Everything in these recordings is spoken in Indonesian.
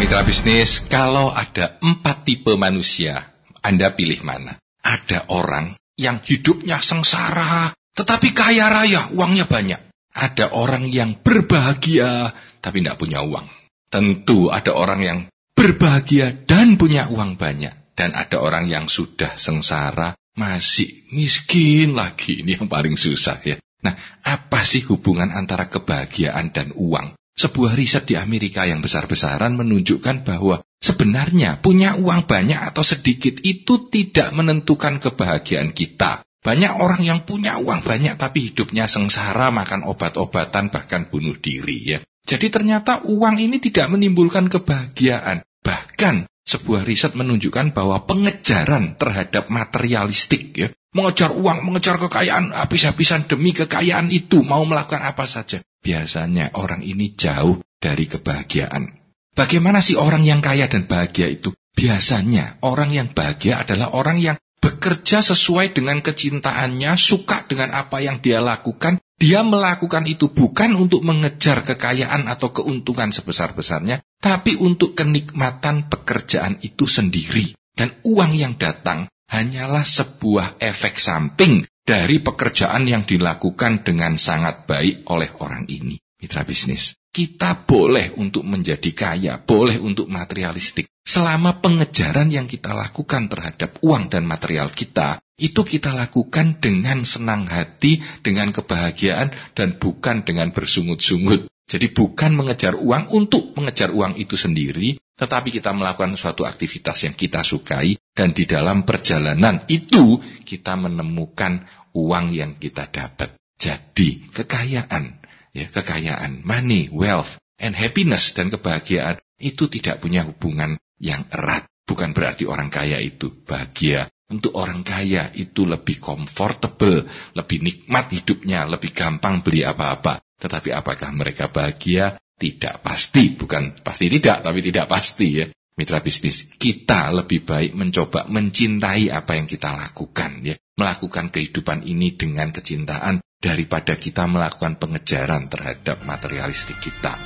Mitra bisnis, kalau ada empat tipe manusia, Anda pilih mana? Ada orang yang hidupnya sengsara, tetapi kaya raya, uangnya banyak. Ada orang yang berbahagia, tapi tidak punya uang. Tentu ada orang yang berbahagia dan punya uang banyak. Dan ada orang yang sudah sengsara, masih miskin lagi. Ini yang paling susah ya. Nah, apa sih hubungan antara kebahagiaan dan uang? Sebuah riset di Amerika yang besar-besaran menunjukkan bahwa sebenarnya punya uang banyak atau sedikit itu tidak menentukan kebahagiaan kita. Banyak orang yang punya uang banyak tapi hidupnya sengsara, makan obat-obatan, bahkan bunuh diri ya. Jadi ternyata uang ini tidak menimbulkan kebahagiaan. Bahkan sebuah riset menunjukkan bahwa pengejaran terhadap materialistik ya, mengejar uang, mengejar kekayaan habis-habisan demi kekayaan itu, mau melakukan apa saja. Biasanya orang ini jauh dari kebahagiaan. Bagaimana sih orang yang kaya dan bahagia itu? Biasanya orang yang bahagia adalah orang yang bekerja sesuai dengan kecintaannya, suka dengan apa yang dia lakukan. Dia melakukan itu bukan untuk mengejar kekayaan atau keuntungan sebesar-besarnya, tapi untuk kenikmatan pekerjaan itu sendiri. Dan uang yang datang hanyalah sebuah efek samping dari pekerjaan yang dilakukan dengan sangat baik oleh orang ini. Mitra bisnis, kita boleh untuk menjadi kaya, boleh untuk materialistik. Selama pengejaran yang kita lakukan terhadap uang dan material kita, itu kita lakukan dengan senang hati, dengan kebahagiaan, dan bukan dengan bersungut-sungut. Jadi bukan mengejar uang untuk mengejar uang itu sendiri, tetapi kita melakukan suatu aktivitas yang kita sukai, dan di dalam perjalanan itu kita menemukan uang yang kita dapat. Jadi kekayaan, ya kekayaan, money, wealth, and happiness dan kebahagiaan itu tidak punya hubungan yang erat. Bukan berarti orang kaya itu bahagia. Untuk orang kaya itu lebih comfortable, lebih nikmat hidupnya, lebih gampang beli apa-apa. Tetapi apakah mereka bahagia? Tidak pasti, bukan pasti tidak, tapi tidak pasti ya. Mitra bisnis, kita lebih baik mencoba mencintai apa yang kita lakukan ya. Melakukan kehidupan ini dengan kecintaan daripada kita melakukan pengejaran terhadap materialistik kita.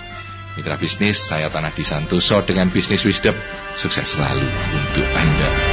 Mitra bisnis, saya Tanah Disantoso dengan Bisnis Wisdom. Sukses selalu untuk Anda.